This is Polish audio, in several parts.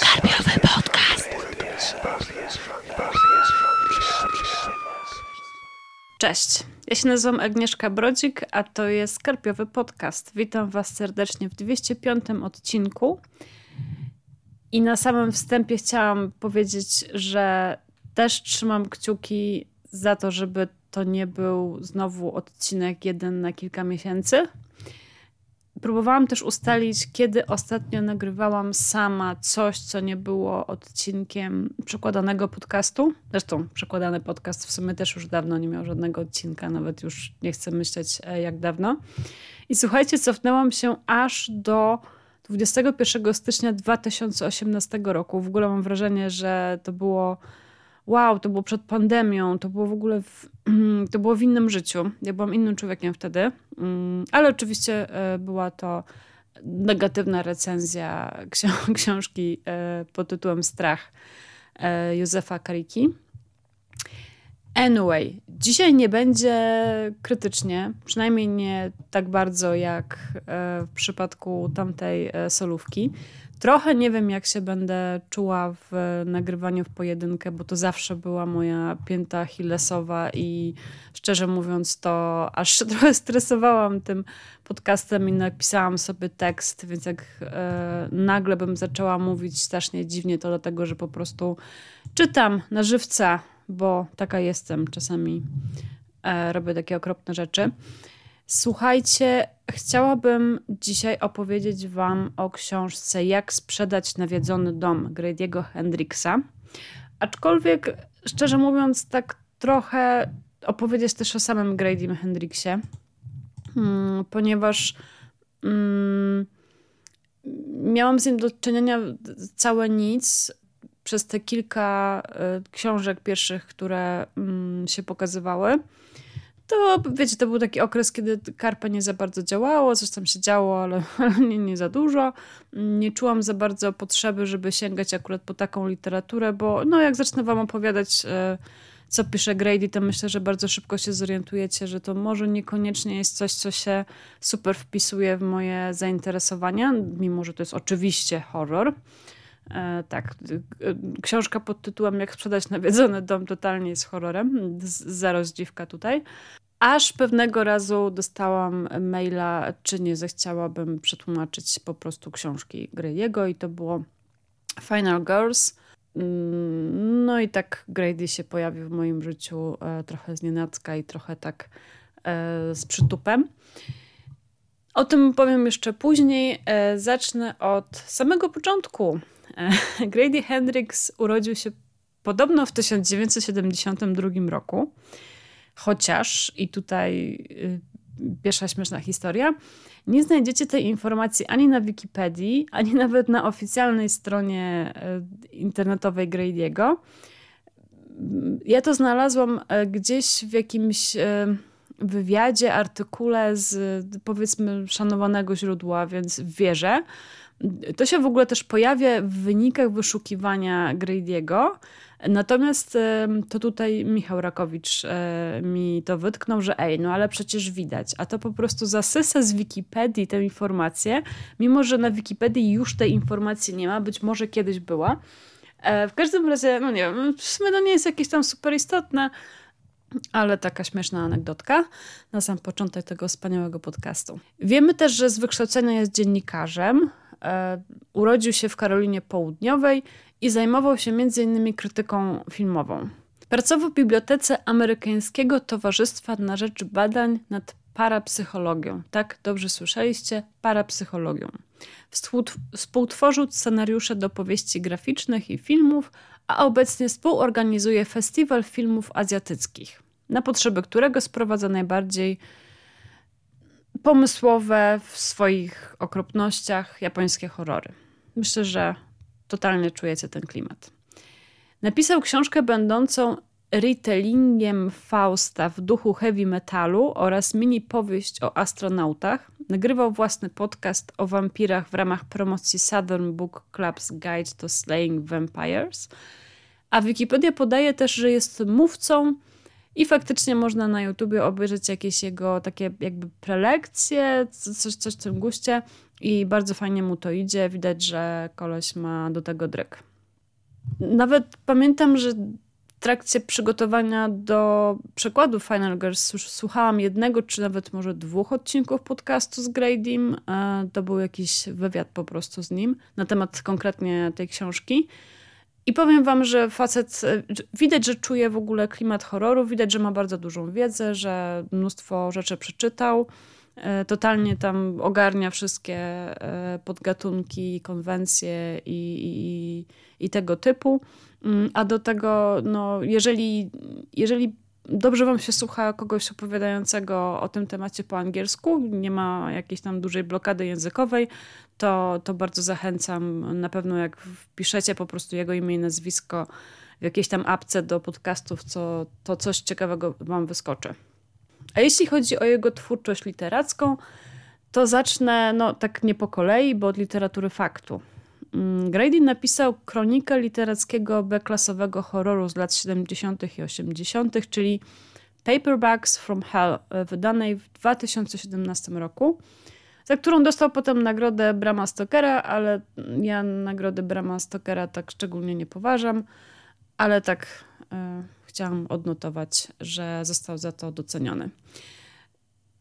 Karpiowy podcast. Cześć, ja się nazywam Agnieszka Brodzik, a to jest Karpiowy Podcast. Witam Was serdecznie w 205 odcinku. I na samym wstępie chciałam powiedzieć, że też trzymam kciuki za to, żeby to nie był znowu odcinek jeden na kilka miesięcy. Próbowałam też ustalić, kiedy ostatnio nagrywałam sama coś, co nie było odcinkiem przekładanego podcastu. Zresztą przekładany podcast w sumie też już dawno nie miał żadnego odcinka, nawet już nie chcę myśleć e, jak dawno. I słuchajcie, cofnęłam się aż do 21 stycznia 2018 roku. W ogóle mam wrażenie, że to było wow, to było przed pandemią, to było w ogóle w, to było w innym życiu. Ja byłam innym człowiekiem wtedy, mm, ale oczywiście e, była to negatywna recenzja książki e, pod tytułem Strach e, Józefa Kariki. Anyway, dzisiaj nie będzie krytycznie, przynajmniej nie tak bardzo jak w przypadku tamtej solówki. Trochę nie wiem, jak się będę czuła w nagrywaniu w pojedynkę, bo to zawsze była moja pięta Achillesowa i szczerze mówiąc, to aż się trochę stresowałam tym podcastem i napisałam sobie tekst, więc jak e, nagle bym zaczęła mówić strasznie dziwnie, to dlatego, że po prostu czytam na żywca, bo taka jestem. Czasami e, robię takie okropne rzeczy. Słuchajcie, chciałabym dzisiaj opowiedzieć Wam o książce Jak sprzedać nawiedzony dom Grady'ego Hendrixa. Aczkolwiek, szczerze mówiąc, tak trochę opowiedzieć też o samym Gradym Hendrixie, hmm, ponieważ hmm, miałam z nim do czynienia całe nic przez te kilka y, książek pierwszych, które mm, się pokazywały to wiecie, to był taki okres, kiedy karpa nie za bardzo działało, coś tam się działo, ale, nie, nie za dużo. Nie czułam za bardzo potrzeby, żeby sięgać akurat po taką literaturę, bo no jak zacznę wam opowiadać, e, co pisze Grady, to myślę, że bardzo szybko się zorientujecie, że to może niekoniecznie jest coś, co się super wpisuje w moje zainteresowania, mimo że to jest oczywiście horror. E, tak, książka pod tytułem Jak sprzedać nawiedzony dom totalnie jest horrorem. Zero zdziwka tutaj. Aż pewnego razu dostałam maila, czy nie zechciałabym przetłumaczyć po prostu książki jego i to było Final Girls. Mm, no i tak Grady się pojawił w moim życiu e, trochę z nienacka i trochę tak e, z przytupem. O tym powiem jeszcze później. Zacznę od samego początku Grady Hendrix urodził się podobno w 1972 roku, chociaż, i tutaj y, pierwsza śmieszna historia, nie znajdziecie tej informacji ani na Wikipedii, ani nawet na oficjalnej stronie y, internetowej Grady'ego. Ja to znalazłam y, gdzieś w jakimś wywiadzie, artykule z powiedzmy szanowanego źródła, więc wierzę. To się w ogóle też pojawia w wynikach wyszukiwania Grady'ego. Natomiast to tutaj Michał Rakowicz e, mi to wytknął, że ej, no ale przecież widać. A to po prostu zasysa z Wikipedii tę informację, mimo że na Wikipedii już tej informacji nie ma, być może kiedyś była. E, w każdym razie, no nie wiem, w sumie to nie jest jakieś tam super istotne, ale taka śmieszna anegdotka na sam początek tego wspaniałego podcastu. Wiemy też, że z wykształcenia jest dziennikarzem. E, urodził się w Karolinie Południowej i zajmował się m.in. krytyką filmową. Pracował w bibliotece Amerykańskiego Towarzystwa na Rzecz Badań nad Parapsychologią. Tak, dobrze słyszeliście, parapsychologią. Współtworzył scenariusze do powieści graficznych i filmów, a obecnie współorganizuje Festiwal Filmów Azjatyckich, na potrzeby którego sprowadza najbardziej pomysłowe w swoich okropnościach japońskie horrory. Myślę, że totalnie czujecie ten klimat. Napisał książkę będącą retellingiem Fausta w duchu heavy metalu oraz mini powieść o astronautach. Nagrywał własny podcast o wampirach w ramach promocji Southern Book Club's Guide to Slaying Vampires. A Wikipedia podaje też, że jest mówcą I faktycznie można na YouTubie obejrzeć jakieś jego takie jakby prelekcje, coś, coś w tym guście i bardzo fajnie mu to idzie. Widać, że koleś ma do tego dryk. Nawet pamiętam, że w trakcie przygotowania do przekładu Final Girls słuchałam jednego, czy nawet może dwóch odcinków podcastu z Gradim. E, to był jakiś wywiad po prostu z nim na temat konkretnie tej książki. I powiem wam, że facet, e, widać, że czuje w ogóle klimat horroru, widać, że ma bardzo dużą wiedzę, że mnóstwo rzeczy przeczytał. E, totalnie tam ogarnia wszystkie podgatunki, konwencje i, i, i tego typu. Mm, a do tego, no, jeżeli, jeżeli dobrze wam się słucha kogoś opowiadającego o tym temacie po angielsku, nie ma jakiejś tam dużej blokady językowej, to, to bardzo zachęcam. Na pewno jak wpiszecie po prostu jego imię i nazwisko w jakiejś tam apce do podcastów, co, to coś ciekawego wam wyskoczy. A jeśli chodzi o jego twórczość literacką, to zacznę no, tak nie po kolei, bo od literatury faktu. Mm, Grady napisał kronikę literackiego B-klasowego horroru z lat 70. i 80., czyli Paperbacks from Hell, e, wydanej w 2017 roku, za którą dostał potem nagrodę Brama Stokera, ale ja nagrody Brama Stokera tak szczególnie nie poważam, ale tak e, chciałam odnotować, że został za to doceniony.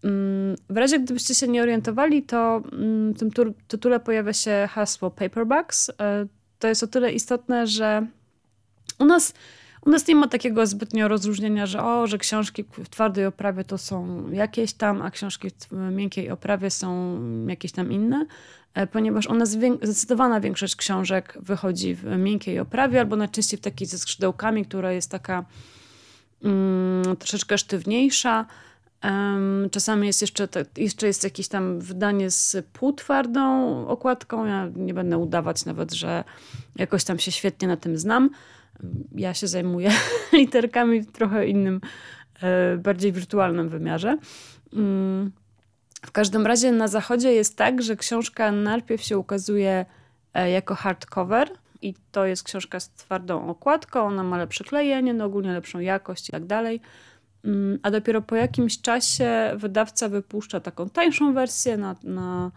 Mm, w razie gdybyście się nie orientowali, to mm, w tym tytule pojawia się hasło paperbacks. E, to jest o tyle istotne, że u nas, u nas nie ma takiego zbytnio rozróżnienia, że o, że książki w twardej oprawie to są jakieś tam, a książki w miękkiej oprawie są jakieś tam inne, e, ponieważ u nas zdecydowana większość książek wychodzi w miękkiej oprawie albo najczęściej w takiej ze skrzydełkami, która jest taka mm, troszeczkę sztywniejsza, Czasami jest jeszcze, jeszcze jest jakieś tam wydanie z półtwardą okładką. Ja nie będę udawać nawet, że jakoś tam się świetnie na tym znam. Ja się zajmuję literkami w trochę innym, e, bardziej wirtualnym wymiarze. Mm, w każdym razie na zachodzie jest tak, że książka najpierw się ukazuje e, jako hardcover i to jest książka z twardą okładką, ona ma lepsze klejenie, no ogólnie lepszą jakość i tak dalej. Mm, a dopiero po jakimś czasie wydawca wypuszcza taką tańszą wersję na, na,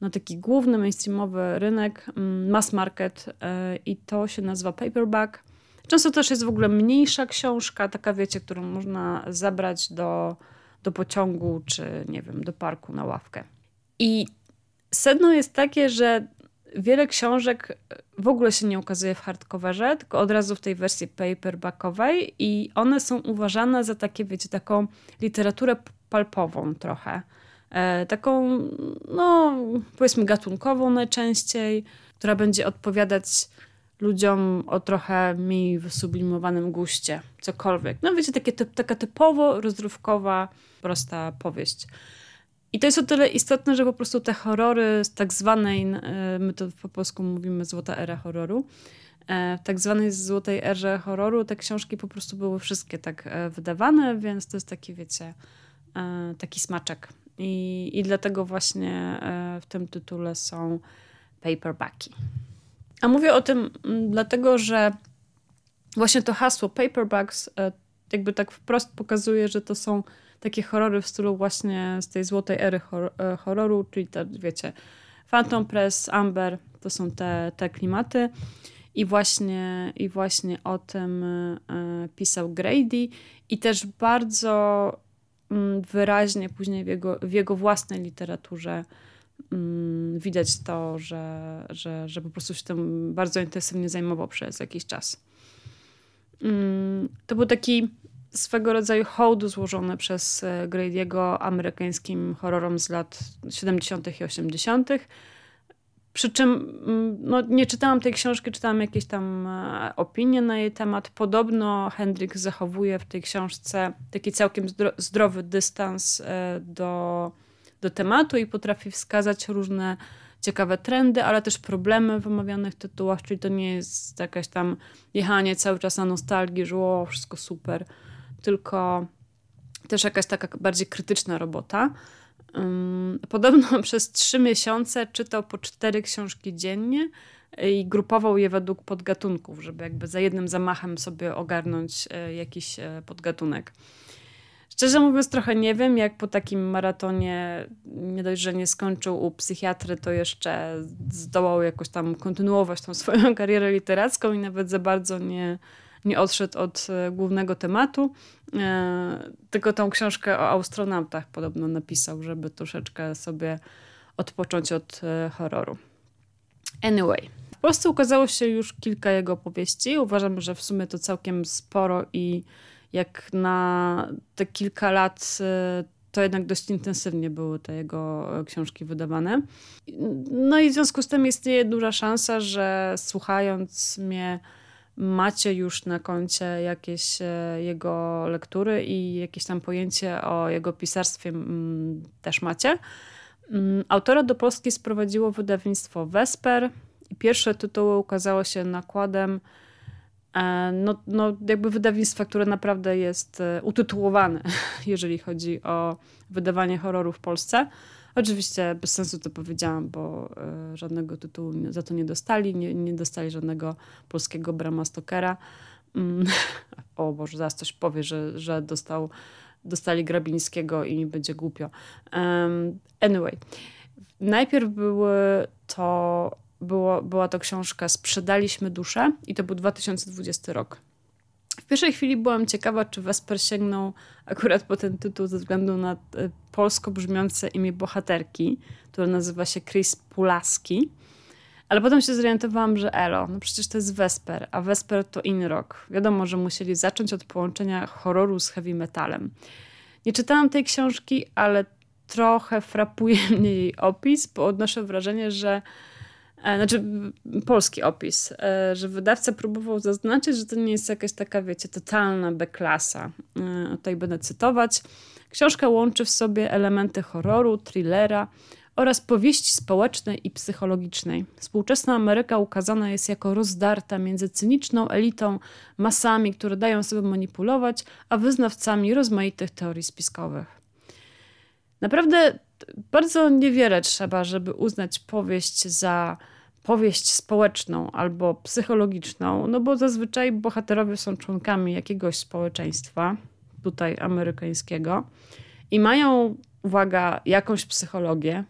na taki główny mainstreamowy rynek, mm, mass market e, i to się nazywa paperback. Często też jest w ogóle mniejsza książka, taka wiecie, którą można zabrać do, do pociągu czy nie wiem, do parku na ławkę. I sedno jest takie, że wiele książek w ogóle się nie ukazuje w hardcoverze, tylko od razu w tej wersji paperbackowej i one są uważane za takie, wiecie, taką literaturę palpową trochę. E, taką, no, powiedzmy gatunkową najczęściej, która będzie odpowiadać ludziom o trochę mniej wysublimowanym guście, cokolwiek. No wiecie, takie, taka typowo rozrywkowa, prosta powieść. I to jest o tyle istotne, że po prostu te horrory z tak zwanej, e, my to po polsku mówimy złota era horroru, e, w tak zwanej złotej erze horroru te książki po prostu były wszystkie tak e, wydawane, więc to jest taki, wiecie, taki smaczek. I, i dlatego właśnie w tym tytule są paperbacki. A mówię o tym dlatego, że właśnie to hasło paperbacks jakby tak wprost pokazuje, że to są takie horrory w stylu właśnie z tej złotej ery e, horroru, czyli te, wiecie, Phantom Press, Amber, to są te, te klimaty. I właśnie, I właśnie o tym e, pisał Grady i też bardzo mm, wyraźnie później w jego, w jego własnej literaturze mm, widać to, że, że, że po prostu się tym bardzo intensywnie zajmował przez jakiś czas. Mm, to był taki swego rodzaju hołd złożony przez e, Grady'ego amerykańskim horrorom z lat 70. i 80. Przy czym mm, no, nie czytałam tej książki, czytałam jakieś tam e, opinie na jej temat. Podobno Hendrik zachowuje w tej książce taki całkiem zdrowy dystans e, do, do tematu i potrafi wskazać różne ciekawe trendy, ale też problemy w omawianych tytułach, czyli to nie jest jakaś tam jechanie cały czas na nostalgii, że o, wszystko super tylko też jakaś taka bardziej krytyczna robota. Podobno przez trzy miesiące czytał po cztery książki dziennie i grupował je według podgatunków, żeby jakby za jednym zamachem sobie ogarnąć e, jakiś e, podgatunek. Szczerze mówiąc, trochę nie wiem, jak po takim maratonie nie dość, że nie skończył u psychiatry, to jeszcze zdołał jakoś tam kontynuować tą swoją karierę literacką i nawet za bardzo nie, nie odszedł od e, głównego tematu. E, tylko tą książkę o astronautach podobno napisał, żeby troszeczkę sobie odpocząć od e, horroru. Anyway. W Polsce ukazało się już kilka jego opowieści. Uważam, że w sumie to całkiem sporo i jak na te kilka lat to jednak dość intensywnie były te jego książki wydawane. No i w związku z tym istnieje duża szansa, że słuchając mnie macie już na koncie jakieś e, jego lektury i jakieś tam pojęcie o jego pisarstwie mm, też macie. Mm, autora do Polski sprowadziło wydawnictwo Vesper i pierwsze tytuły ukazało się nakładem e, no, no jakby wydawnictwa, które naprawdę jest e, utytułowane, jeżeli chodzi o wydawanie horroru w Polsce. Oczywiście bez sensu to powiedziałam, bo e, żadnego tytułu za to nie dostali, nie, nie dostali żadnego polskiego Brama Stokera. Mm, o Boże, zaraz coś powie, że, że dostał, dostali Grabińskiego i mi będzie głupio. Um, anyway, najpierw były to, było, była to książka Sprzedaliśmy duszę i to był 2020 rok. Pierwszej chwili byłam ciekawa, czy Wesper sięgnął akurat po ten tytuł ze względu na e, polsko brzmiące imię bohaterki, które nazywa się Chris Pulaski. Ale potem się zorientowałam, że elo, no przecież to jest Vesper, a Vesper to in rock. Wiadomo, że musieli zacząć od połączenia horroru z heavy metalem. Nie czytałam tej książki, ale trochę frapuje mnie jej opis, bo odnoszę wrażenie, że znaczy polski opis, e, że wydawca próbował zaznaczyć, że to nie jest jakaś taka, wiecie, totalna B-klasa. E, tutaj będę cytować. Książka łączy w sobie elementy horroru, thrillera oraz powieści społecznej i psychologicznej. Współczesna Ameryka ukazana jest jako rozdarta między cyniczną elitą, masami, które dają sobie manipulować, a wyznawcami rozmaitych teorii spiskowych. Naprawdę bardzo niewiele trzeba, żeby uznać powieść za powieść społeczną albo psychologiczną, no bo zazwyczaj bohaterowie są członkami jakiegoś społeczeństwa, tutaj amerykańskiego, i mają, uwaga, jakąś psychologię.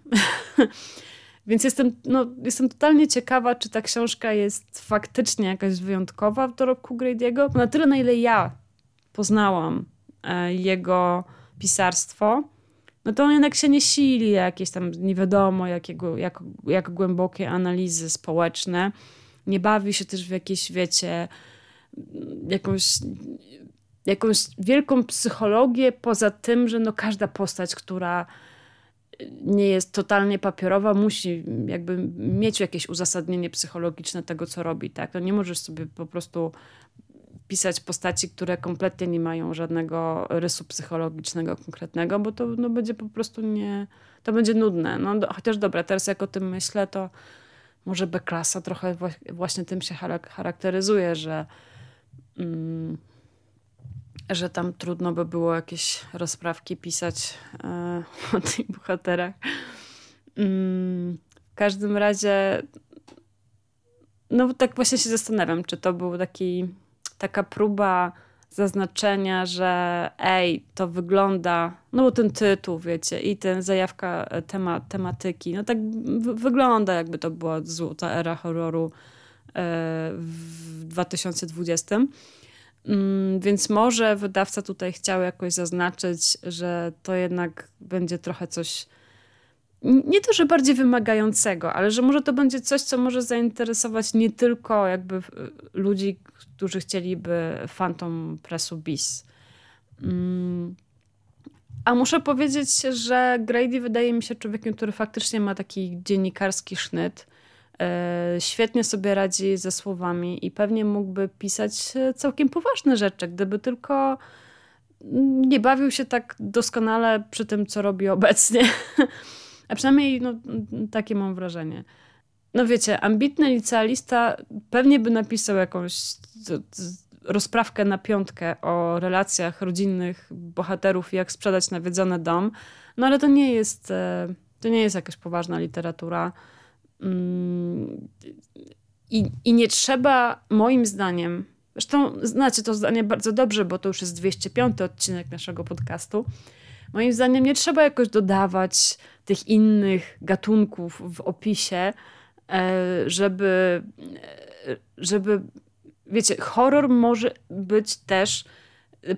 Więc jestem, no, jestem totalnie ciekawa, czy ta książka jest faktycznie jakaś wyjątkowa w dorobku Grady'ego. Na tyle, na ile ja poznałam e, jego pisarstwo, no to on jednak się nie sili jakieś tam nie wiadomo jakiego, jak, jak głębokie analizy społeczne. Nie bawi się też w jakieś, wiecie, jakąś, jakąś wielką psychologię, poza tym, że no każda postać, która nie jest totalnie papierowa, musi jakby mieć jakieś uzasadnienie psychologiczne tego, co robi. Tak? No nie możesz sobie po prostu pisać postaci, które kompletnie nie mają żadnego rysu psychologicznego konkretnego, bo to no, będzie po prostu nie, to będzie nudne. No, do, chociaż dobra, teraz jak o tym myślę, to może B-klasa trochę właśnie tym się charakteryzuje, że, mm, że tam trudno by było jakieś rozprawki pisać e, o tych bohaterach. Mm, w każdym razie no tak właśnie się zastanawiam, czy to był taki taka próba zaznaczenia, że ej, to wygląda, no bo ten tytuł, wiecie, i ten zajawka e, tema, tematyki, no tak wygląda jakby to była złota era horroru e, w 2020. Mm, więc może wydawca tutaj chciał jakoś zaznaczyć, że to jednak będzie trochę coś nie to, że bardziej wymagającego, ale że może to będzie coś, co może zainteresować nie tylko jakby ludzi, którzy chcieliby Phantom Pressu bis. Mm. A muszę powiedzieć, że Grady wydaje mi się człowiekiem, który faktycznie ma taki dziennikarski sznyt. E, świetnie sobie radzi ze słowami i pewnie mógłby pisać całkiem poważne rzeczy, gdyby tylko nie bawił się tak doskonale przy tym, co robi obecnie. A przynajmniej no, takie mam wrażenie. No wiecie, ambitny licealista pewnie by napisał jakąś rozprawkę na piątkę o relacjach rodzinnych bohaterów i jak sprzedać nawiedzony dom. No ale to nie jest, e, to nie jest jakaś poważna literatura. Mm, I, I nie trzeba, moim zdaniem, Zresztą znacie to zdanie bardzo dobrze, bo to już jest 205 odcinek naszego podcastu. Moim zdaniem nie trzeba jakoś dodawać tych innych gatunków w opisie, e, żeby, e, żeby wiecie, horror może być też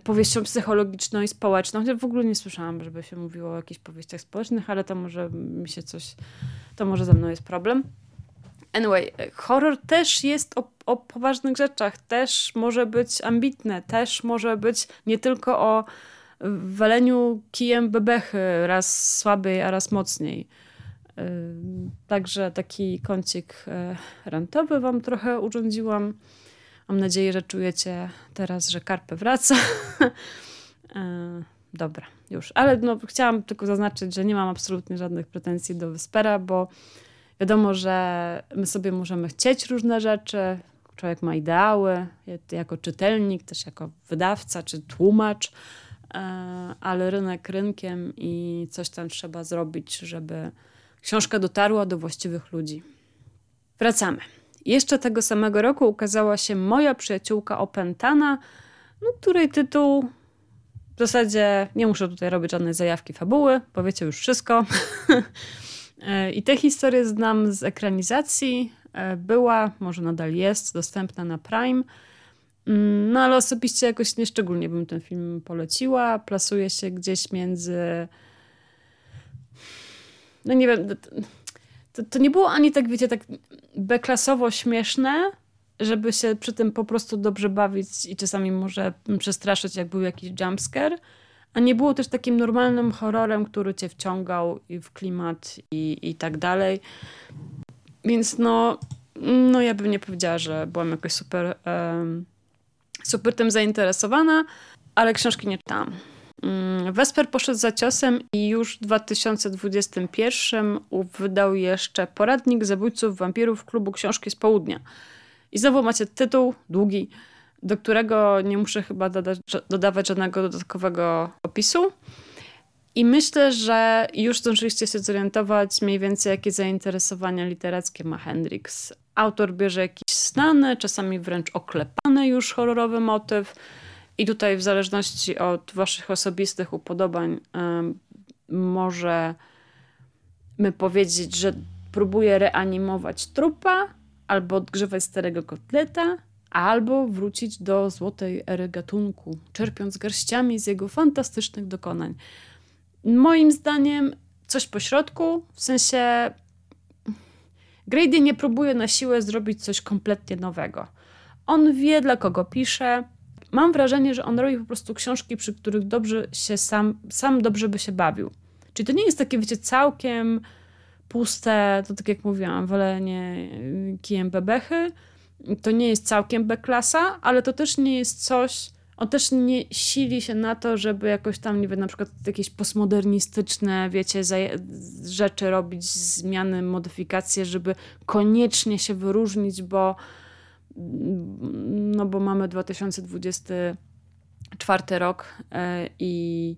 powieścią psychologiczną i społeczną. Chociaż w ogóle nie słyszałam, żeby się mówiło o jakichś powieściach społecznych, ale to może mi się coś, to może ze mną jest problem. Anyway, horror też jest o, o poważnych rzeczach, też może być ambitne, też może być nie tylko o waleniu kijem bebechy, raz słabiej, a raz mocniej. Także taki kącik e, rantowy wam trochę urządziłam. Mam nadzieję, że czujecie teraz, że karpę wraca. E, dobra, już. Ale no, chciałam tylko zaznaczyć, że nie mam absolutnie żadnych pretensji do Wyspera, bo wiadomo, że my sobie możemy chcieć różne rzeczy. Człowiek ma ideały, jako czytelnik, też jako wydawca czy tłumacz, ale rynek rynkiem i coś tam trzeba zrobić, żeby książka dotarła do właściwych ludzi. Wracamy. Jeszcze tego samego roku ukazała się Moja przyjaciółka opętana, no, której tytuł w zasadzie nie muszę tutaj robić żadnej zajawki fabuły, powiecie już wszystko. E, I tę historię znam z ekranizacji. E, była, może nadal jest, dostępna na Prime. Mm, no ale osobiście jakoś nieszczególnie bym ten film poleciła. Plasuje się gdzieś między. No nie wiem to, to nie było ani tak, wiecie, tak beklasowo śmieszne, żeby się przy tym po prostu dobrze bawić i czasami może przestraszyć, jak był jakiś jumpscare, a nie było też takim normalnym horrorem, który cię wciągał i w klimat i, i tak dalej. Więc no, no ja bym nie powiedziała, że byłam jakoś super, um, super tym zainteresowana, ale książki nie czytałam. Mm, Wesper poszedł za ciosem i już w 2021 wydał jeszcze poradnik zabójców wampirów klubu Książki z Południa. I znowu macie tytuł długi, do którego nie muszę chyba dodawać żadnego dodatkowego opisu. I myślę, że już zdążyliście się zorientować mniej więcej, jakie zainteresowania literackie ma Hendrix. Autor bierze jakiś znany, czasami wręcz oklepany już horrorowy motyw, i tutaj, w zależności od Waszych osobistych upodobań, możemy powiedzieć, że próbuje reanimować trupa, albo odgrzewać starego kotleta, albo wrócić do złotej ery gatunku, czerpiąc garściami z jego fantastycznych dokonań. Moim zdaniem coś pośrodku, w sensie Grady nie próbuje na siłę zrobić coś kompletnie nowego. On wie, dla kogo pisze, mam wrażenie, że on robi po prostu książki, przy których dobrze się sam, sam dobrze by się bawił. Czyli to nie jest takie, wiecie, całkiem puste, to tak jak mówiłam, walenie kijem bebechy. To nie jest całkiem B-klasa, ale to też nie jest coś, on też nie sili się na to, żeby jakoś tam, nie wiem, na przykład jakieś postmodernistyczne, wiecie, rzeczy robić, zmiany, modyfikacje, żeby koniecznie się wyróżnić, bo no bo mamy 2024 rok e, i,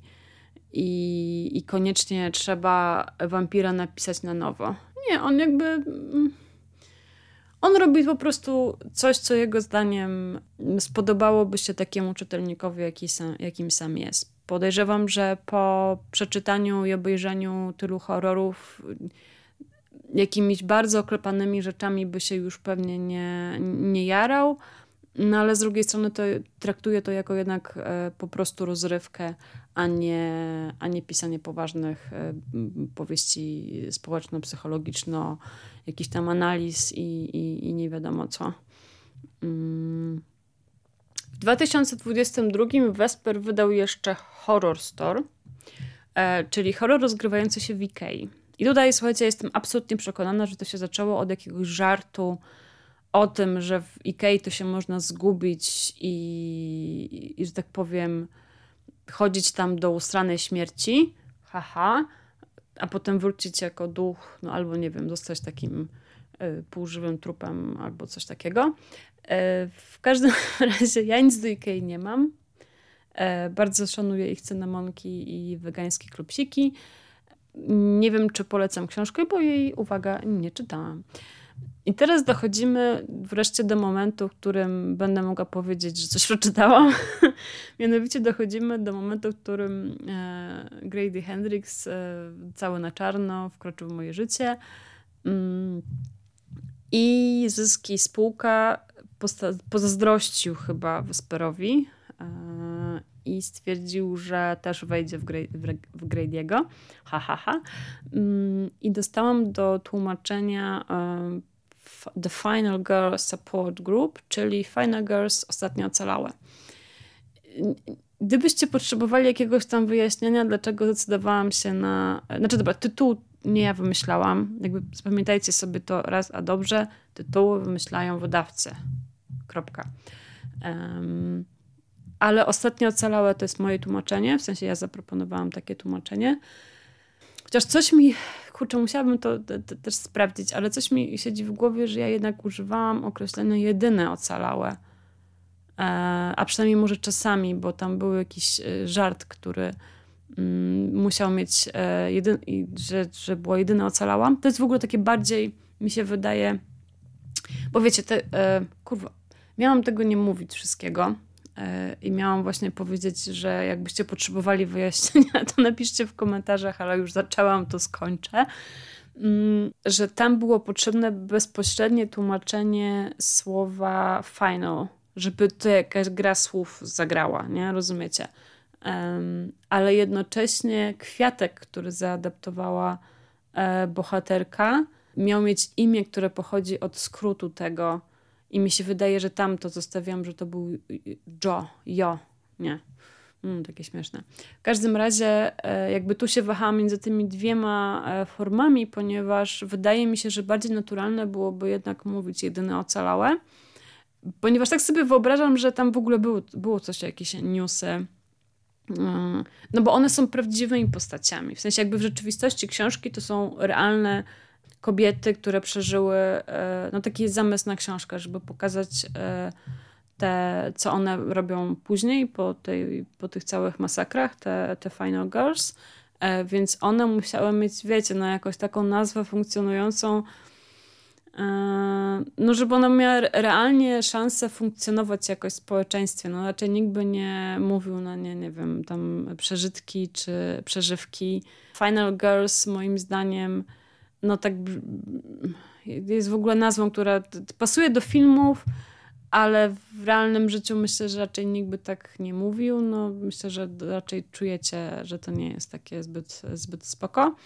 i, i koniecznie trzeba wampira napisać na nowo. Nie, on jakby. Mm, on robi po prostu coś, co jego zdaniem spodobałoby się takiemu czytelnikowi, jaki sam, jakim sam jest. Podejrzewam, że po przeczytaniu i obejrzeniu tylu horrorów jakimiś bardzo oklepanymi rzeczami by się już pewnie nie, nie jarał. No ale z drugiej strony to traktuję to jako jednak e, po prostu rozrywkę, a nie, a nie pisanie poważnych e, powieści społeczno-psychologiczno, jakiś tam analiz i, i, i nie wiadomo co. Mm. W 2022 Vesper wydał jeszcze Horror Store, e, czyli horror rozgrywający się w Ikei. I tutaj, słuchajcie, jestem absolutnie przekonana, że to się zaczęło od jakiegoś żartu o tym, że w Ikei to się można zgubić i, i że tak powiem, chodzić tam do ustranej śmierci, haha, a potem wrócić jako duch, no albo nie wiem, zostać takim y, półżywym trupem albo coś takiego. Y, w każdym razie ja nic do Ikei nie mam. Y, bardzo szanuję ich cynamonki i wegańskie klubsiki. Nie wiem, czy polecam książkę, bo jej, uwaga, nie czytałam. I teraz dochodzimy wreszcie do momentu, w którym będę mogła powiedzieć, że coś przeczytałam. Mianowicie dochodzimy do momentu, w którym e, Grady Hendrix e, cały na czarno wkroczył w moje życie. Mm, I zyski spółka pozazdrościł chyba Wesperowi e, i stwierdził, że też wejdzie w, w Grady'ego. Ha, ha, ha. Mm, I dostałam do tłumaczenia The Final Girl Support Group, czyli Final Girls Ostatnio Ocalałe. Gdybyście potrzebowali jakiegoś tam wyjaśnienia, dlaczego zdecydowałam się na... Znaczy dobra, tytuł nie ja wymyślałam. Jakby zapamiętajcie sobie to raz, a dobrze. Tytuły wymyślają wydawcy. Kropka. Um, ale ostatnio ocalałe to jest moje tłumaczenie, w sensie ja zaproponowałam takie tłumaczenie. Chociaż coś mi, kurczę, musiałabym to też sprawdzić, ale coś mi siedzi w głowie, że ja jednak używałam określenia jedyne ocalałe. E, a przynajmniej może czasami, bo tam był jakiś e, żart, który mm, musiał mieć, e, jedyn, że, że było jedyne ocalała. To jest w ogóle takie bardziej, mi się wydaje, bo wiecie, te, kurwa, miałam tego nie mówić wszystkiego, i miałam właśnie powiedzieć, że jakbyście potrzebowali wyjaśnienia, to napiszcie w komentarzach, ale już zaczęłam, to skończę. Mm, że tam było potrzebne bezpośrednie tłumaczenie słowa final, żeby to jakaś gra słów zagrała, nie? Rozumiecie? Um, ale jednocześnie kwiatek, który zaadaptowała e, bohaterka, miał mieć imię, które pochodzi od skrótu tego i mi się wydaje, że tam to zostawiam, że to był Jo, Jo, nie. Mm, takie śmieszne. W każdym razie, e, jakby tu się wahałam między tymi dwiema e, formami, ponieważ wydaje mi się, że bardziej naturalne byłoby jednak mówić jedyne ocalałe. Ponieważ tak sobie wyobrażam, że tam w ogóle było, było coś, jakieś newsy. Mm, no bo one są prawdziwymi postaciami. W sensie jakby w rzeczywistości książki to są realne kobiety, które przeżyły, e, no taki jest zamysł na książkę, żeby pokazać e, te, co one robią później po, tej, po tych całych masakrach, te, te Final Girls, e, więc one musiały mieć, wiecie, no jakąś taką nazwę funkcjonującą, no żeby ona miała realnie szansę funkcjonować jakoś w społeczeństwie. No raczej nikt by nie mówił na nie, nie wiem, tam przeżytki czy przeżywki. Final Girls moim zdaniem no tak jest w ogóle nazwą, która pasuje do filmów, ale w realnym życiu myślę, że raczej nikt by tak nie mówił. No, myślę, że raczej czujecie, że to nie jest takie zbyt, zbyt spoko.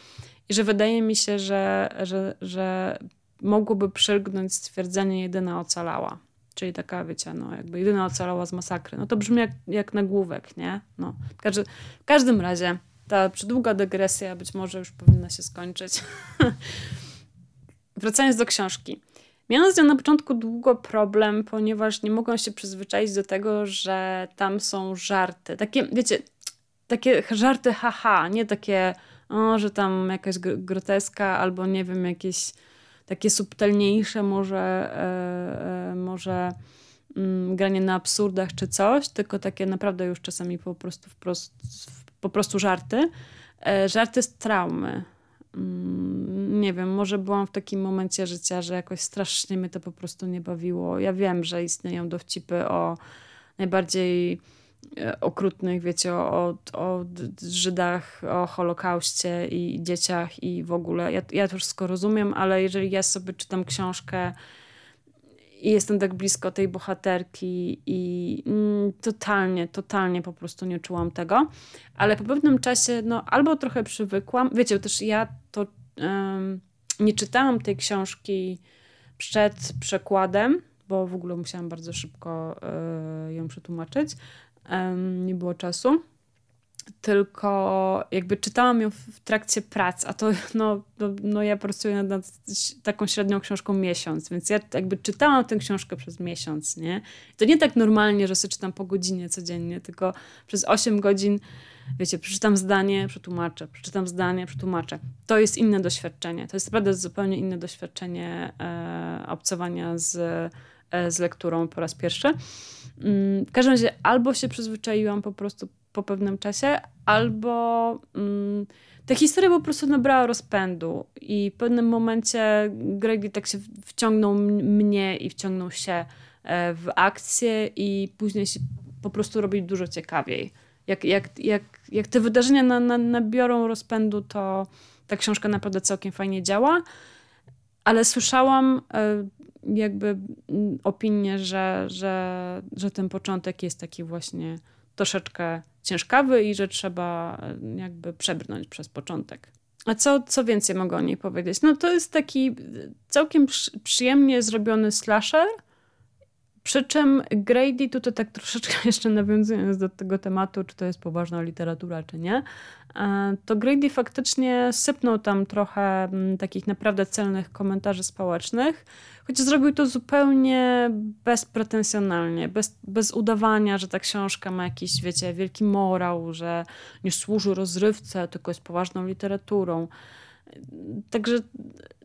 I że wydaje mi się, że, że, że mogłoby przylgnąć stwierdzenie jedyna ocalała. Czyli taka, wiecie, no jakby jedyna ocalała z masakry. No to brzmi jak, jak nagłówek, nie? No. Każdy, w każdym razie ta przydługa dygresja być może już powinna się skończyć. Wracając do książki. Miałam z nią na początku długo problem, ponieważ nie mogłam się przyzwyczaić do tego, że tam są żarty. Takie, wiecie, takie żarty haha, nie takie, o, że tam jakaś groteska albo nie wiem, jakieś takie subtelniejsze może, e, e, może granie na absurdach czy coś, tylko takie naprawdę już czasami po prostu wprost, po prostu żarty. E, żarty z traumy. Mm, nie wiem, może byłam w takim momencie życia, że jakoś strasznie mnie to po prostu nie bawiło. Ja wiem, że istnieją dowcipy o najbardziej e, okrutnych, wiecie, o, o, Żydach, o Holokauście i dzieciach i w ogóle. Ja, ja to wszystko rozumiem, ale jeżeli ja sobie czytam książkę i jestem tak blisko tej bohaterki i mm, totalnie, totalnie po prostu nie czułam tego. Ale po pewnym czasie, no albo trochę przywykłam. Wiecie, też ja to um, nie czytałam tej książki przed przekładem, bo w ogóle musiałam bardzo szybko y, ją przetłumaczyć. Um, nie było czasu tylko jakby czytałam ją w trakcie prac, a to no, no, no ja pracuję nad, nad, taką średnią książką miesiąc, więc ja jakby czytałam tę książkę przez miesiąc, nie? To nie tak normalnie, że sobie czytam po godzinie codziennie, tylko przez 8 godzin, wiecie, przeczytam zdanie, przetłumaczę, przeczytam zdanie, przetłumaczę. To jest inne doświadczenie, to jest naprawdę zupełnie inne doświadczenie e, obcowania z, e, z lekturą po raz pierwszy. Mm, w każdym razie albo się przyzwyczaiłam po prostu po pewnym czasie, albo mm, ta historia po prostu nabrała rozpędu i w pewnym momencie Grady tak się wciągnął mnie i wciągnął się e, w akcję i później się po prostu robi dużo ciekawiej. Jak, jak, jak, jak te wydarzenia na, na, nabiorą rozpędu, to ta książka naprawdę całkiem fajnie działa. Ale słyszałam e, jakby opinię, że, że, że ten początek jest taki właśnie troszeczkę ciężkawy i że trzeba e, jakby przebrnąć przez początek. A co, co więcej mogę o niej powiedzieć? No to jest taki całkiem przyjemnie zrobiony slasher, przy czym Grady, tutaj tak troszeczkę jeszcze nawiązując do tego tematu, czy to jest poważna literatura, czy nie, e, to Grady faktycznie sypnął tam trochę mm, takich naprawdę celnych komentarzy społecznych, choć zrobił to zupełnie bezpretensjonalnie, bez, bez udawania, że ta książka ma jakiś, wiecie, wielki morał, że nie służy rozrywce, tylko jest poważną literaturą. Także,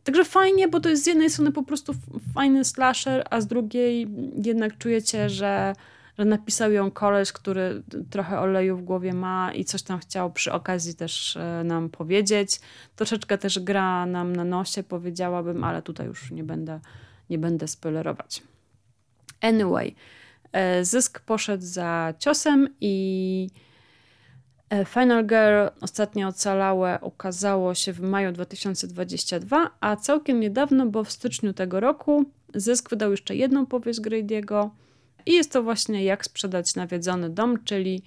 także fajnie, bo to jest z jednej strony po prostu fajny slasher, a z drugiej jednak czujecie, że, że napisał ją koleś, który trochę oleju w głowie ma i coś tam chciał przy okazji też e, nam powiedzieć. Troszeczkę też gra nam na nosie, powiedziałabym, ale tutaj już nie będę, nie będę spoilerować. Anyway, e, zysk poszedł za ciosem i E, Final Girl ostatnio ocalałe ukazało się w maju 2022, a całkiem niedawno, bo w styczniu tego roku, Zysk wydał jeszcze jedną powieść Grady'ego i jest to właśnie Jak sprzedać nawiedzony dom, czyli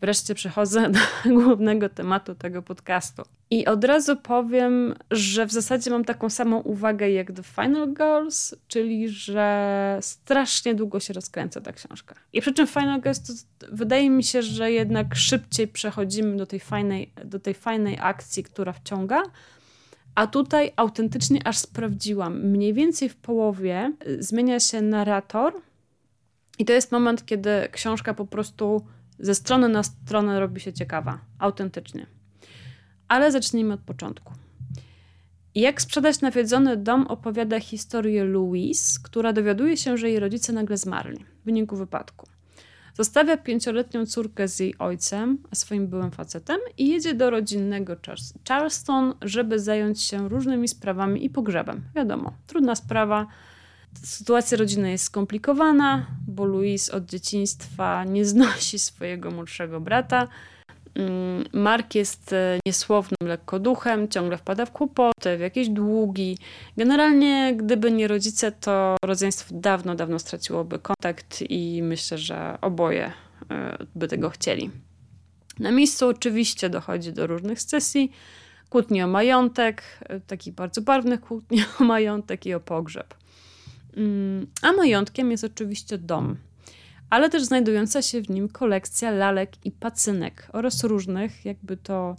wreszcie przechodzę do głównego tematu tego podcastu. I od razu powiem, że w zasadzie mam taką samą uwagę jak The Final Girls, czyli że strasznie długo się rozkręca ta książka. I przy czym Final Girls to wydaje mi się, że jednak szybciej przechodzimy do tej fajnej, do tej fajnej akcji, która wciąga. A tutaj autentycznie aż sprawdziłam. Mniej więcej w połowie zmienia się narrator, i to jest moment, kiedy książka po prostu ze strony na stronę robi się ciekawa, autentycznie. Ale zacznijmy od początku. Jak sprzedać nawiedzony dom opowiada historię Louise, która dowiaduje się, że jej rodzice nagle zmarli w wyniku wypadku. Zostawia pięcioletnią córkę z jej ojcem, swoim byłym facetem, i jedzie do rodzinnego Charleston, żeby zająć się różnymi sprawami i pogrzebem. Wiadomo, trudna sprawa, Sytuacja rodzinna jest skomplikowana, bo Louise od dzieciństwa nie znosi swojego młodszego brata. Mm, Mark jest e, niesłownym lekkoduchem, ciągle wpada w kłopoty, w jakieś długi. Generalnie, gdyby nie rodzice, to rodzeństwo dawno, dawno straciłoby kontakt i myślę, że oboje e, by tego chcieli. Na miejscu oczywiście dochodzi do różnych sesji, kłótni o majątek, e, takich bardzo barwnych kłótni o majątek i o pogrzeb. Mm, a majątkiem jest oczywiście dom, ale też znajdująca się w nim kolekcja lalek i pacynek oraz różnych, jakby to,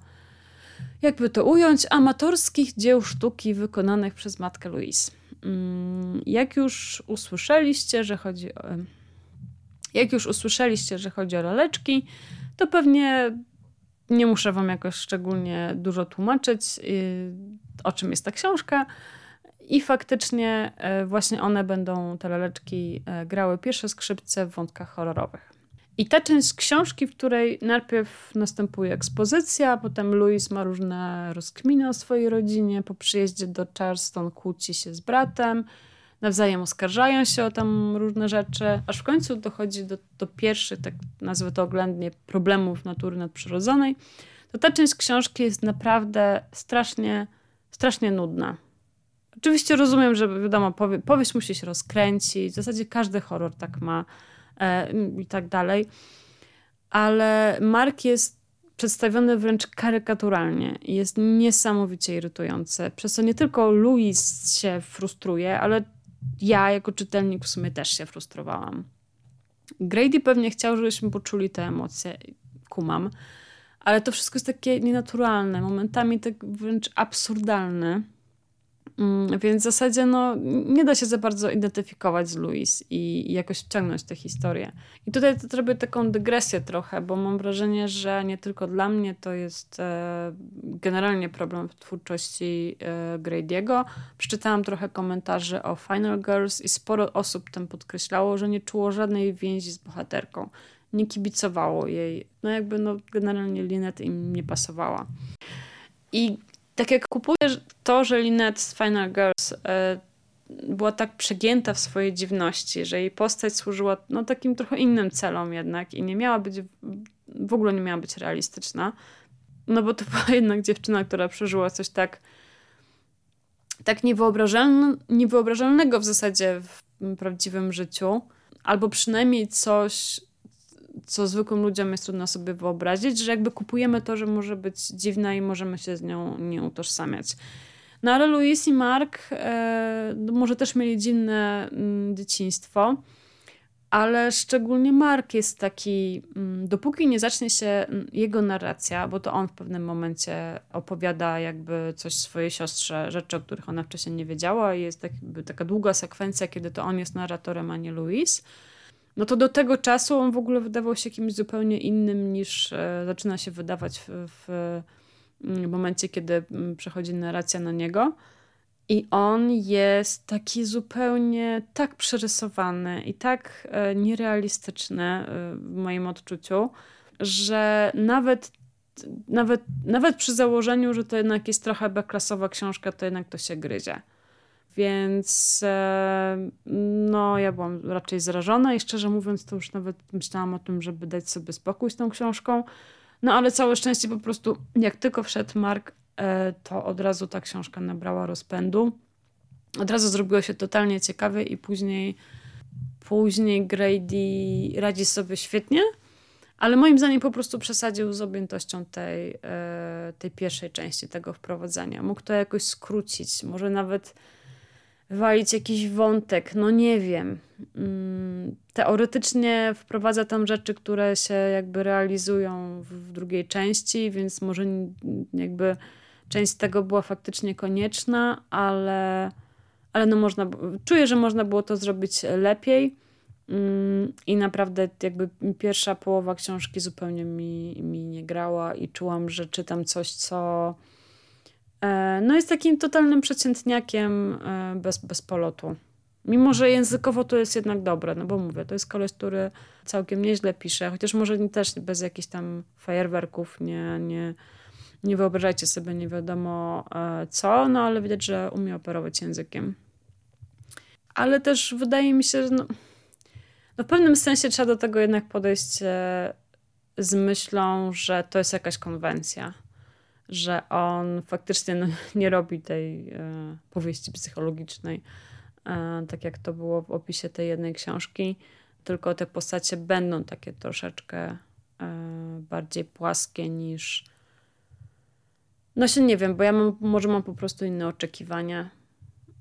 jakby to ująć, amatorskich dzieł sztuki wykonanych przez matkę Louise. Mm, jak już usłyszeliście, że chodzi o, jak już usłyszeliście, że chodzi o laleczki, to pewnie nie muszę wam jakoś szczególnie dużo tłumaczyć, y, o czym jest ta książka. I faktycznie e, właśnie one będą, te laleczki, e, grały pierwsze skrzypce w wątkach horrorowych. I ta część książki, w której najpierw następuje ekspozycja, potem Louis ma różne rozkminy o swojej rodzinie, po przyjeździe do Charleston kłóci się z bratem, nawzajem oskarżają się o tam różne rzeczy, aż w końcu dochodzi do, do pierwszych, tak nazwę to oględnie, problemów natury nadprzyrodzonej, to ta część książki jest naprawdę strasznie, strasznie nudna. Oczywiście rozumiem, że wiadomo, powie, powieść musi się rozkręcić. W zasadzie każdy horror tak ma e, i tak dalej. Ale Mark jest przedstawiony wręcz karykaturalnie. Jest niesamowicie irytujący. Przez co nie tylko Louis się frustruje, ale ja jako czytelnik w sumie też się frustrowałam. Grady pewnie chciał, żebyśmy poczuli te emocje. Kumam. Ale to wszystko jest takie nienaturalne, momentami tak wręcz absurdalne. Mm, więc w zasadzie no, nie da się za bardzo identyfikować z Louis i, jakoś wciągnąć tę historię. I tutaj to zrobię taką dygresję trochę, bo mam wrażenie, że nie tylko dla mnie to jest e, generalnie problem w twórczości e, Grady'ego. Przeczytałam trochę komentarzy o Final Girls i sporo osób tam podkreślało, że nie czuło żadnej więzi z bohaterką. Nie kibicowało jej. No jakby no, generalnie Linet im nie pasowała. I tak jak kupujesz to, że Lynette z Final Girls e, była tak przegięta w swojej dziwności, że jej postać służyła no, takim trochę innym celom jednak i nie miała być, w ogóle nie miała być realistyczna. No bo to była jednak dziewczyna, która przeżyła coś tak tak niewyobrażalne, niewyobrażalnego w zasadzie w prawdziwym życiu, albo przynajmniej coś, co zwykłym ludziom jest trudno sobie wyobrazić, że jakby kupujemy to, że może być dziwna i możemy się z nią nie utożsamiać. No ale Louis i Mark e, no może też mieli dziwne mm, dzieciństwo, ale szczególnie Mark jest taki, mm, dopóki nie zacznie się mm, jego narracja, bo to on w pewnym momencie opowiada jakby coś swojej siostrze, rzeczy, o których ona wcześniej nie wiedziała i jest tak, taka długa sekwencja, kiedy to on jest narratorem, a nie Louis, no to do tego czasu on w ogóle wydawał się kimś zupełnie innym niż e, zaczyna się wydawać w, w mm, momencie, kiedy przechodzi narracja na niego. I on jest taki zupełnie tak przerysowany i tak e, nierealistyczny e, w moim odczuciu, że nawet, nawet, nawet przy założeniu, że to jednak jest trochę beklasowa książka, to jednak to się gryzie. Więc e, no, ja byłam raczej zrażona i szczerze mówiąc, to już nawet myślałam o tym, żeby dać sobie spokój z tą książką. No ale całe szczęście po prostu, jak tylko wszedł Mark E, to od razu ta książka nabrała rozpędu. Od razu zrobiło się totalnie ciekawe i później, później Grady radzi sobie świetnie, ale moim zdaniem po prostu przesadził z objętością tej, e, tej pierwszej części tego wprowadzania. Mógł to jakoś skrócić, może nawet walić jakiś wątek, no nie wiem. Mm, teoretycznie wprowadza tam rzeczy, które się jakby realizują w drugiej części, więc może jakby część tego była faktycznie konieczna, ale, ale no można, czuję, że można było to zrobić lepiej. Mm, I naprawdę jakby pierwsza połowa książki zupełnie mi, mi nie grała i czułam, że czytam coś, co no jest takim totalnym przeciętniakiem e, bez, bez polotu. Mimo, że językowo to jest jednak dobre, no bo mówię, to jest koleś, który całkiem nieźle pisze, chociaż może też bez jakichś tam fajerwerków, nie, nie, nie wyobrażajcie sobie nie wiadomo e, co, no ale widać, że umie operować językiem. Ale też wydaje mi się, że no, no w pewnym sensie trzeba do tego jednak podejść e, z myślą, że to jest jakaś konwencja. Że on faktycznie no, nie robi tej e, powieści psychologicznej, e, tak jak to było w opisie tej jednej książki, tylko te postacie będą takie troszeczkę e, bardziej płaskie niż, no się nie wiem, bo ja mam, może mam po prostu inne oczekiwania.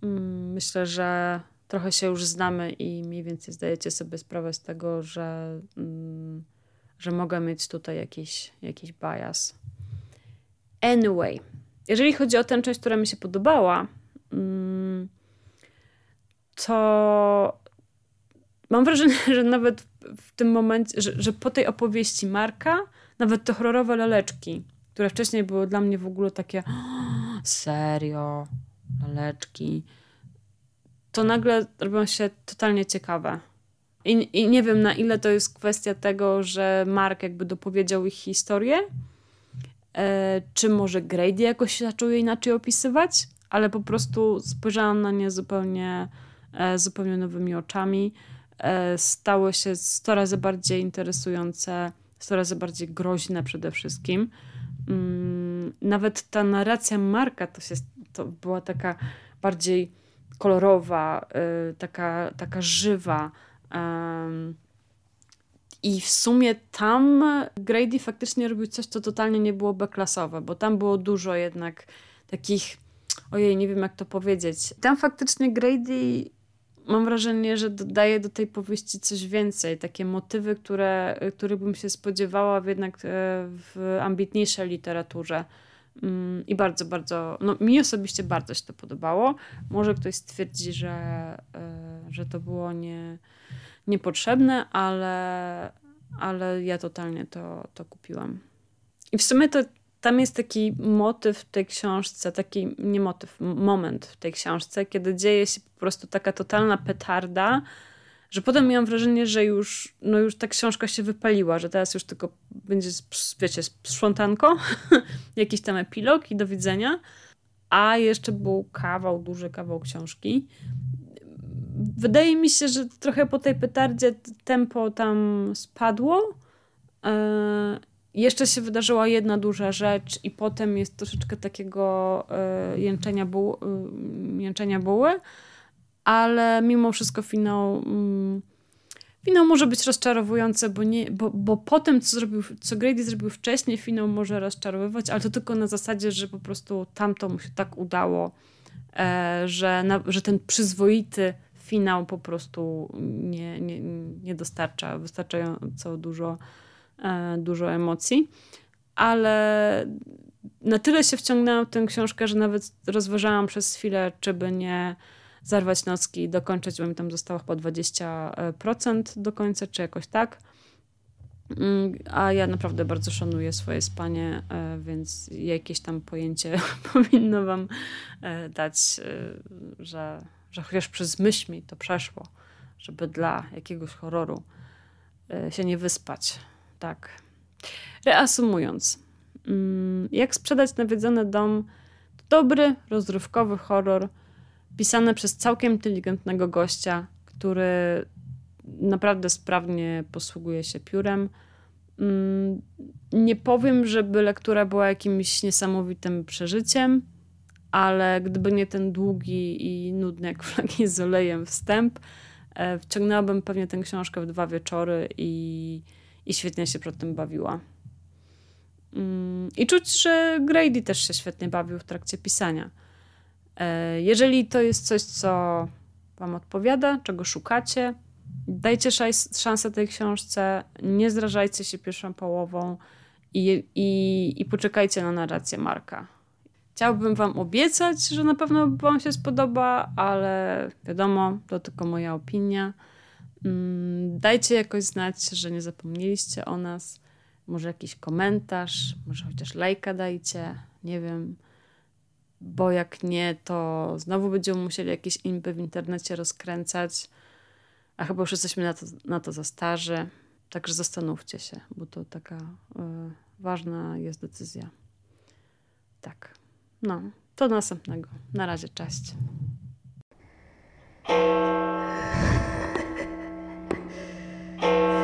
Mm, myślę, że trochę się już znamy i mniej więcej zdajecie sobie sprawę z tego, że, mm, że mogę mieć tutaj jakiś, jakiś bias. Anyway, jeżeli chodzi o tę część, która mi się podobała, mm, to mam wrażenie, że nawet w tym momencie, że, że po tej opowieści Marka, nawet te horrorowe laleczki, które wcześniej były dla mnie w ogóle takie serio, laleczki, to nagle robią się totalnie ciekawe. I, I nie wiem na ile to jest kwestia tego, że Mark jakby dopowiedział ich historię, e, czy może Grady jakoś zaczął je inaczej opisywać, ale po prostu spojrzałam na nie zupełnie, e, zupełnie nowymi oczami. E, stało się 100 razy bardziej interesujące, 100 razy bardziej groźne przede wszystkim. Mm, nawet ta narracja Marka to, się, to była taka bardziej kolorowa, y, taka, taka żywa. I w sumie tam Grady faktycznie robił coś, co totalnie nie było beklasowe, bo tam było dużo jednak takich, ojej, nie wiem jak to powiedzieć. Tam faktycznie Grady mam wrażenie, że dodaje do tej powieści coś więcej, takie motywy, które, których bym się spodziewała w jednak e, w ambitniejszej literaturze. Mm, I bardzo, bardzo, no mi osobiście bardzo się to podobało. Może ktoś stwierdzi, że, e, że to było nie, niepotrzebne, ale, ale ja totalnie to, to kupiłam. I w sumie to tam jest taki motyw w tej książce, taki nie motyw, moment w tej książce, kiedy dzieje się po prostu taka totalna petarda że potem miałam wrażenie, że już, no już ta książka się wypaliła, że teraz już tylko będzie, wiecie, sprzątanko, jakiś tam epilog i do widzenia, a jeszcze był kawał, duży kawał książki. Wydaje mi się, że trochę po tej petardzie tempo tam spadło. E, jeszcze się wydarzyła jedna duża rzecz i potem jest troszeczkę takiego e, jęczenia, buł, e, jęczenia buły, ale mimo wszystko finał, mm, finał może być rozczarowujący, bo, nie, bo, bo potem, co, zrobił, co Grady zrobił wcześniej, finał może rozczarowywać, ale to tylko na zasadzie, że po prostu tamto mu się tak udało, że, na, że ten przyzwoity finał po prostu nie, nie, nie dostarcza wystarczająco dużo, dużo emocji. Ale na tyle się wciągnęłam w tę książkę, że nawet rozważałam przez chwilę, czy by nie zarwać nocki i dokończyć, bo mi tam zostało chyba 20% do końca, czy jakoś tak. Mm, a ja naprawdę bardzo szanuję swoje spanie, e, więc jakieś tam pojęcie powinno wam e, dać, e, że, że chociaż przez myśl mi to przeszło, żeby dla jakiegoś horroru się nie wyspać. Tak. Reasumując, mm, jak sprzedać nawiedzony dom? To dobry, rozrywkowy horror, pisane przez całkiem inteligentnego gościa, który naprawdę sprawnie posługuje się piórem. Mm, nie powiem, żeby lektura była jakimś niesamowitym przeżyciem, ale gdyby nie ten długi i nudny jak flagi z olejem wstęp, e, wciągnęłabym pewnie tę książkę w dwa wieczory i, i świetnie się przy tym bawiła. Mm, I czuć, że Grady też się świetnie bawił w trakcie pisania. E, jeżeli to jest coś, co Wam odpowiada, czego szukacie, dajcie szansę tej książce, nie zrażajcie się pierwszą połową i, i, i poczekajcie na narrację Marka. Chciałbym Wam obiecać, że na pewno Wam się spodoba, ale wiadomo, to tylko moja opinia. Mm, dajcie jakoś znać, że nie zapomnieliście o nas. Może jakiś komentarz, może chociaż lajka dajcie, nie wiem bo jak nie, to znowu będziemy musieli jakieś impy w internecie rozkręcać, a chyba już jesteśmy na to, na to za starzy. Także zastanówcie się, bo to taka y, ważna jest decyzja. Tak. No, to do następnego. Na razie, cześć.